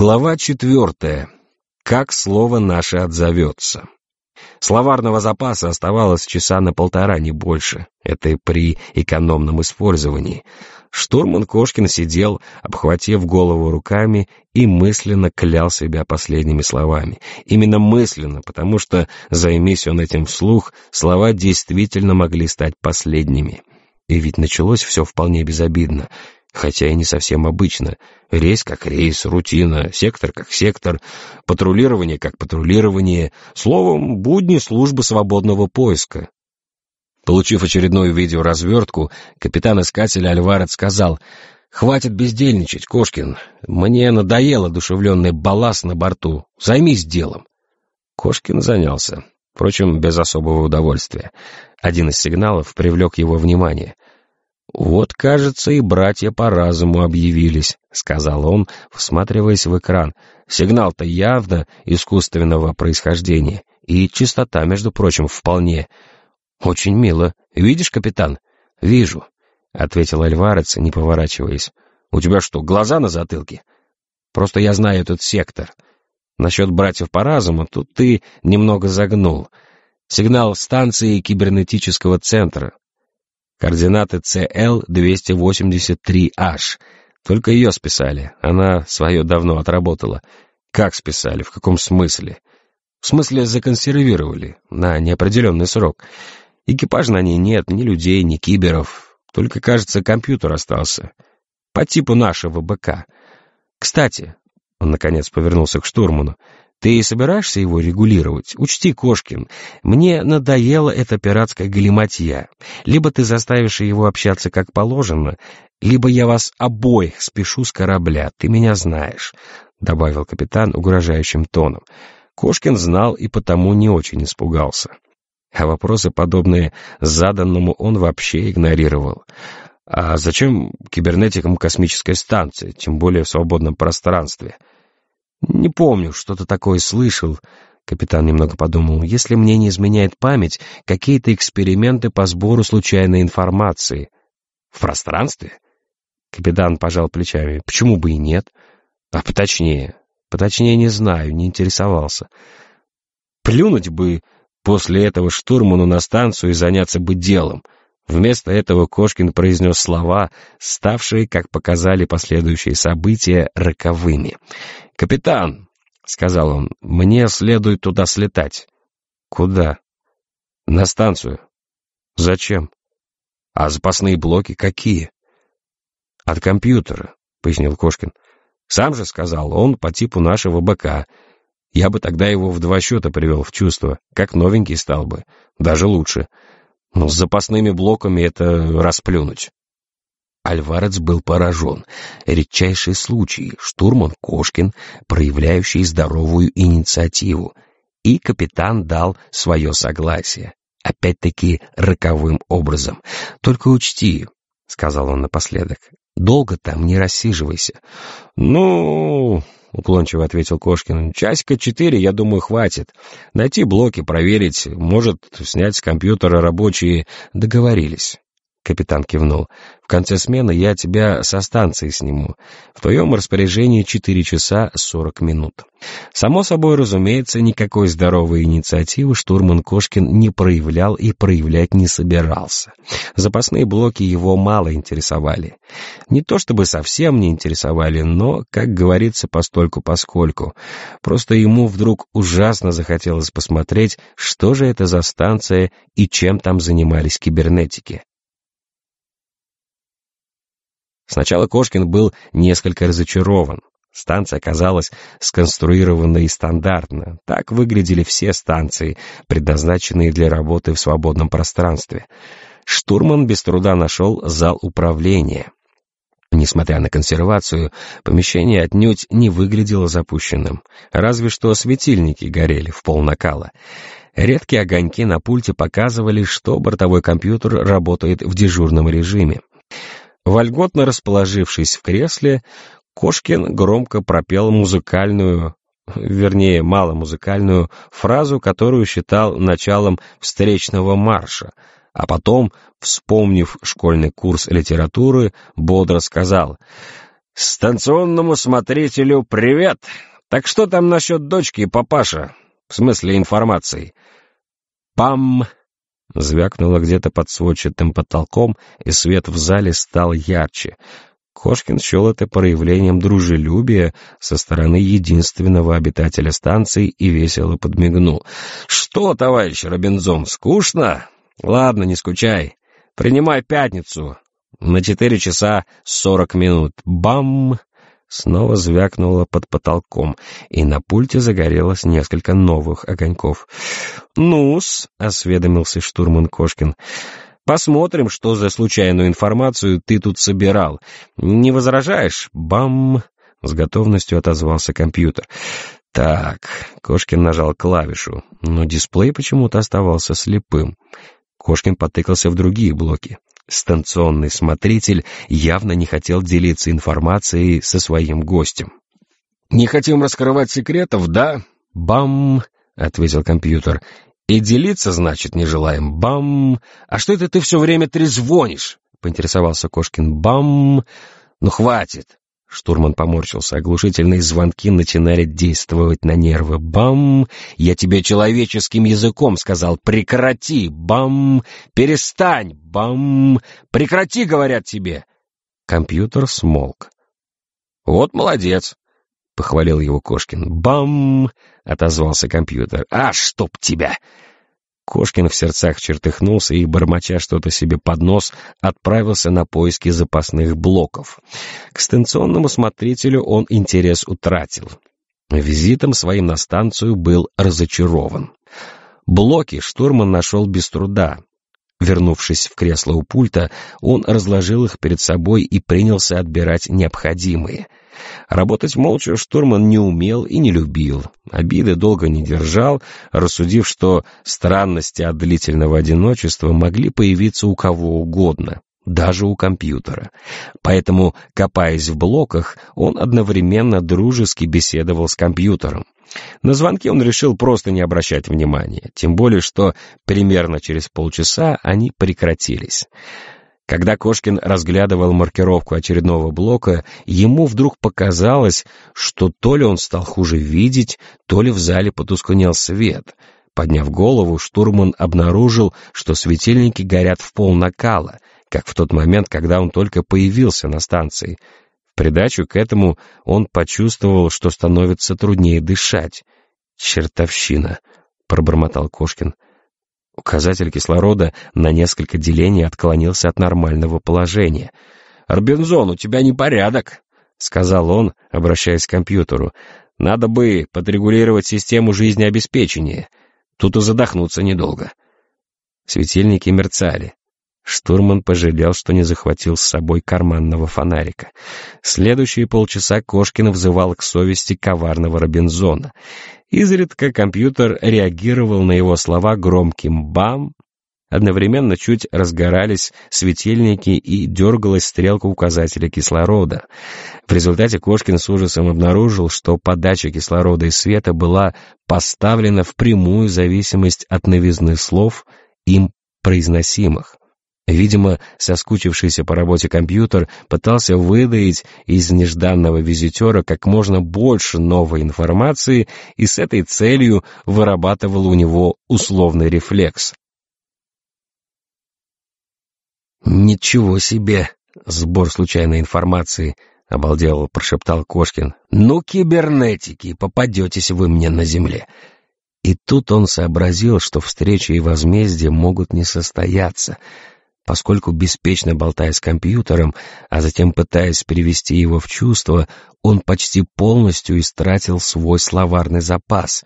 Глава четвертая. Как слово наше отзовется. Словарного запаса оставалось часа на полтора, не больше. Это при экономном использовании. Штурман Кошкин сидел, обхватив голову руками, и мысленно клял себя последними словами. Именно мысленно, потому что, займись он этим вслух, слова действительно могли стать последними. И ведь началось все вполне безобидно — хотя и не совсем обычно. Рейс как рейс, рутина, сектор как сектор, патрулирование как патрулирование, словом, будни службы свободного поиска. Получив очередную видеоразвертку, капитан-искатель Альварет сказал, «Хватит бездельничать, Кошкин. Мне надоело душевленный балласт на борту. Займись делом». Кошкин занялся, впрочем, без особого удовольствия. Один из сигналов привлек его внимание — «Вот, кажется, и братья по разуму объявились», — сказал он, всматриваясь в экран. «Сигнал-то явно искусственного происхождения, и частота, между прочим, вполне. Очень мило. Видишь, капитан?» «Вижу», — ответил Альварец, не поворачиваясь. «У тебя что, глаза на затылке?» «Просто я знаю этот сектор. Насчет братьев по разуму тут ты немного загнул. Сигнал станции кибернетического центра, Координаты CL-283H. Только ее списали. Она свое давно отработала. Как списали? В каком смысле? В смысле законсервировали на неопределенный срок. Экипаж на ней нет, ни людей, ни киберов. Только, кажется, компьютер остался. По типу нашего БК. Кстати, он наконец повернулся к штурману. Ты собираешься его регулировать? Учти, Кошкин, мне надоела эта пиратская галиматья. Либо ты заставишь его общаться как положено, либо я вас обоих спешу с корабля, ты меня знаешь», — добавил капитан угрожающим тоном. Кошкин знал и потому не очень испугался. А вопросы, подобные заданному, он вообще игнорировал. А зачем кибернетикам космическая станция, тем более в свободном пространстве? «Не помню, что-то такое слышал», — капитан немного подумал. «Если мне не изменяет память, какие-то эксперименты по сбору случайной информации». «В пространстве?» Капитан пожал плечами. «Почему бы и нет?» «А поточнее?» «Поточнее не знаю, не интересовался». «Плюнуть бы после этого штурману на станцию и заняться бы делом». Вместо этого Кошкин произнес слова, ставшие, как показали последующие события, роковыми. «Капитан», — сказал он, — «мне следует туда слетать». «Куда?» «На станцию». «Зачем?» «А запасные блоки какие?» «От компьютера», — пояснил Кошкин. «Сам же сказал, он по типу нашего БК. Я бы тогда его в два счета привел в чувство, как новенький стал бы, даже лучше». Но с запасными блоками это расплюнуть. Альварец был поражен. Редчайший случай, штурман Кошкин, проявляющий здоровую инициативу. И капитан дал свое согласие. Опять-таки роковым образом. «Только учти», — сказал он напоследок, — «долго там не рассиживайся». «Ну...» — уклончиво ответил Кошкин. «Часика четыре, я думаю, хватит. Найти блоки, проверить, может, снять с компьютера рабочие...» «Договорились». Капитан кивнул. «В конце смены я тебя со станции сниму. В твоем распоряжении четыре часа сорок минут». Само собой, разумеется, никакой здоровой инициативы штурман Кошкин не проявлял и проявлять не собирался. Запасные блоки его мало интересовали. Не то чтобы совсем не интересовали, но, как говорится, постольку-поскольку. Просто ему вдруг ужасно захотелось посмотреть, что же это за станция и чем там занимались кибернетики. Сначала Кошкин был несколько разочарован. Станция оказалась сконструированной стандартно. Так выглядели все станции, предназначенные для работы в свободном пространстве. Штурман без труда нашел зал управления. Несмотря на консервацию, помещение отнюдь не выглядело запущенным. Разве что светильники горели в пол накала. Редкие огоньки на пульте показывали, что бортовой компьютер работает в дежурном режиме. Вольготно расположившись в кресле, Кошкин громко пропел музыкальную, вернее, маломузыкальную фразу, которую считал началом встречного марша, а потом, вспомнив школьный курс литературы, бодро сказал «Станционному смотрителю привет! Так что там насчет дочки и папаша? В смысле информации?» «Пам!» Звякнуло где-то под сводчатым потолком, и свет в зале стал ярче. Кошкин счел это проявлением дружелюбия со стороны единственного обитателя станции и весело подмигнул. «Что, товарищ Робинзон, скучно? Ладно, не скучай. Принимай пятницу. На четыре часа сорок минут. Бам!» Снова звякнуло под потолком, и на пульте загорелось несколько новых огоньков. «Ну-с», — осведомился штурман Кошкин, — «посмотрим, что за случайную информацию ты тут собирал. Не возражаешь? Бам!» — с готовностью отозвался компьютер. «Так», — Кошкин нажал клавишу, но дисплей почему-то оставался слепым. Кошкин потыкался в другие блоки. Станционный смотритель явно не хотел делиться информацией со своим гостем. «Не хотим раскрывать секретов, да?» «Бам!» — ответил компьютер. «И делиться, значит, не желаем. Бам! А что это ты все время трезвонишь?» — поинтересовался Кошкин. «Бам! Ну, хватит!» Штурман поморщился. Оглушительные звонки начинали действовать на нервы. «Бам! Я тебе человеческим языком сказал. Прекрати! Бам! Перестань! Бам! Прекрати, говорят тебе!» Компьютер смолк. «Вот молодец!» — похвалил его Кошкин. «Бам!» — отозвался компьютер. «А, чтоб тебя!» Кошкин в сердцах чертыхнулся и, бормоча что-то себе под нос, отправился на поиски запасных блоков. К станционному смотрителю он интерес утратил. Визитом своим на станцию был разочарован. Блоки штурман нашел без труда. Вернувшись в кресло у пульта, он разложил их перед собой и принялся отбирать необходимые — Работать молча штурман не умел и не любил. Обиды долго не держал, рассудив, что странности от длительного одиночества могли появиться у кого угодно, даже у компьютера. Поэтому, копаясь в блоках, он одновременно дружески беседовал с компьютером. На звонки он решил просто не обращать внимания, тем более, что примерно через полчаса они прекратились. Когда Кошкин разглядывал маркировку очередного блока, ему вдруг показалось, что то ли он стал хуже видеть, то ли в зале потускнел свет. Подняв голову, штурман обнаружил, что светильники горят в пол накала, как в тот момент, когда он только появился на станции. В придачу к этому он почувствовал, что становится труднее дышать. «Чертовщина!» — пробормотал Кошкин. Указатель кислорода на несколько делений отклонился от нормального положения. «Робинзон, у тебя непорядок», — сказал он, обращаясь к компьютеру. «Надо бы подрегулировать систему жизнеобеспечения. Тут и задохнуться недолго». Светильники мерцали. Штурман пожалел, что не захватил с собой карманного фонарика. Следующие полчаса Кошкин взывал к совести коварного Робинзона. Изредка компьютер реагировал на его слова громким «бам», Одновременно чуть разгорались светильники и дергалась стрелка указателя кислорода. В результате Кошкин с ужасом обнаружил, что подача кислорода и света была поставлена в прямую зависимость от новизны слов, им произносимых. Видимо, соскучившийся по работе компьютер пытался выдаить из нежданного визитера как можно больше новой информации и с этой целью вырабатывал у него условный рефлекс. «Ничего себе! Сбор случайной информации!» — обалдело прошептал Кошкин. «Ну, кибернетики, попадетесь вы мне на земле!» И тут он сообразил, что встреча и возмездие могут не состояться — поскольку беспечно болтая с компьютером, а затем пытаясь привести его в чувство, он почти полностью истратил свой словарный запас,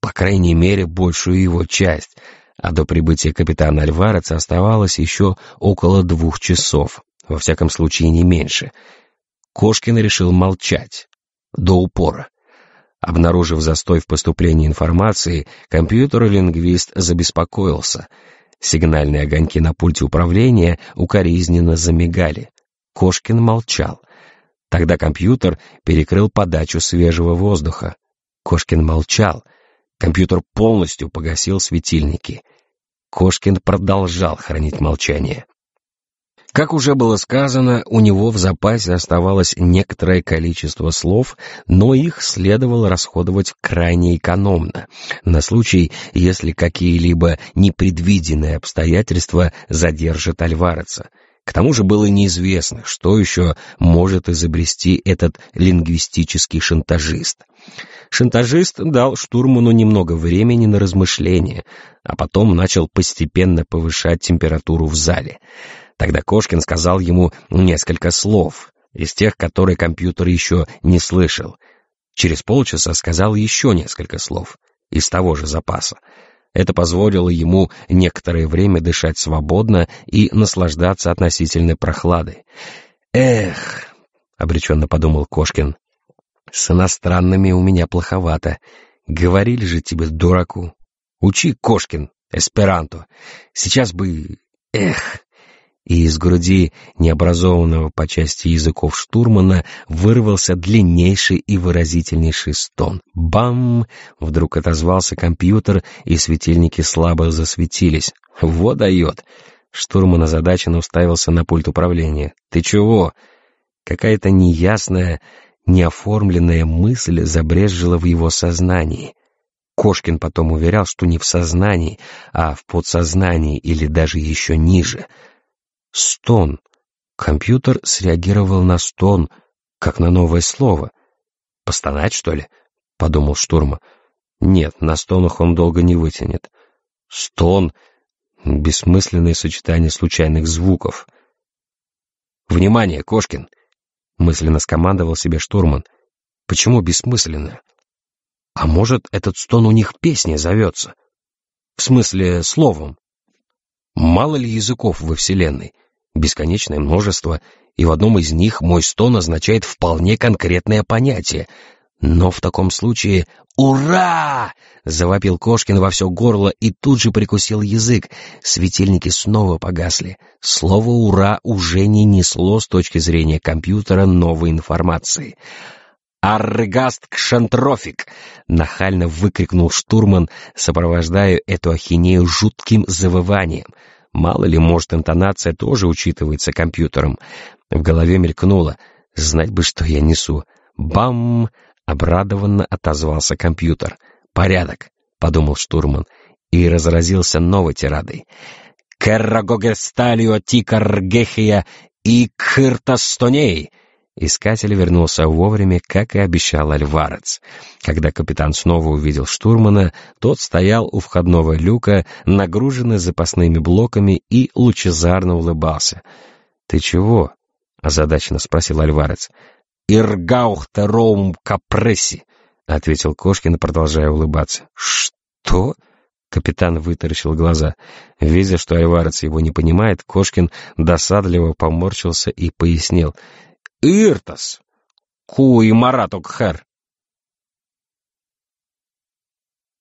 по крайней мере, большую его часть, а до прибытия капитана Альвареца оставалось еще около двух часов, во всяком случае не меньше. Кошкин решил молчать. До упора. Обнаружив застой в поступлении информации, компьютер-лингвист забеспокоился — Сигнальные огоньки на пульте управления укоризненно замигали. Кошкин молчал. Тогда компьютер перекрыл подачу свежего воздуха. Кошкин молчал. Компьютер полностью погасил светильники. Кошкин продолжал хранить молчание. Как уже было сказано, у него в запасе оставалось некоторое количество слов, но их следовало расходовать крайне экономно, на случай, если какие-либо непредвиденные обстоятельства задержат Альвареца. К тому же было неизвестно, что еще может изобрести этот лингвистический шантажист. Шантажист дал штурману немного времени на размышления, а потом начал постепенно повышать температуру в зале. Тогда Кошкин сказал ему несколько слов, из тех, которые компьютер еще не слышал. Через полчаса сказал еще несколько слов, из того же запаса. Это позволило ему некоторое время дышать свободно и наслаждаться относительной прохладой. «Эх!» — обреченно подумал Кошкин. «С иностранными у меня плоховато. Говорили же тебе, дураку. Учи, Кошкин, эсперанто. Сейчас бы... Эх!» И из груди необразованного по части языков штурмана вырвался длиннейший и выразительнейший стон. «Бам!» — вдруг отозвался компьютер, и светильники слабо засветились. «Вот дает!» Штурман озадаченно уставился на пульт управления. «Ты чего?» Какая-то неясная, неоформленная мысль забрезжила в его сознании. Кошкин потом уверял, что не в сознании, а в подсознании или даже еще ниже — Стон. Компьютер среагировал на стон, как на новое слово. «Постонать, что ли?» — подумал Штурма. «Нет, на стонах он долго не вытянет. Стон — бессмысленное сочетание случайных звуков». «Внимание, Кошкин!» — мысленно скомандовал себе штурман. «Почему бессмысленно? А может, этот стон у них песней зовется? В смысле, словом?» Мало ли языков во Вселенной, бесконечное множество, и в одном из них мой стон означает вполне конкретное понятие. Но в таком случае «Ура!» — завопил Кошкин во все горло и тут же прикусил язык. Светильники снова погасли. Слово «Ура» уже не несло с точки зрения компьютера новой информации. «Аргаст Кшантрофик!» — нахально выкрикнул штурман, сопровождая эту ахинею жутким завыванием. Мало ли, может, интонация тоже учитывается компьютером. В голове мелькнуло. «Знать бы, что я несу!» «Бам!» — обрадованно отозвался компьютер. «Порядок!» — подумал штурман и разразился новой тирадой. «Керрагогесталио тикаргехия и кхыртастоней!» Искатель вернулся вовремя, как и обещал Альварец. Когда капитан снова увидел штурмана, тот стоял у входного люка, нагруженный запасными блоками, и лучезарно улыбался. «Ты чего?» — озадаченно спросил Альварец. «Иргаухтероум капресси», — ответил Кошкин, продолжая улыбаться. «Что?» Капитан вытаращил глаза. Видя, что Альварец его не понимает, Кошкин досадливо поморщился и пояснил — Иртас. Куи Мараток Хэр.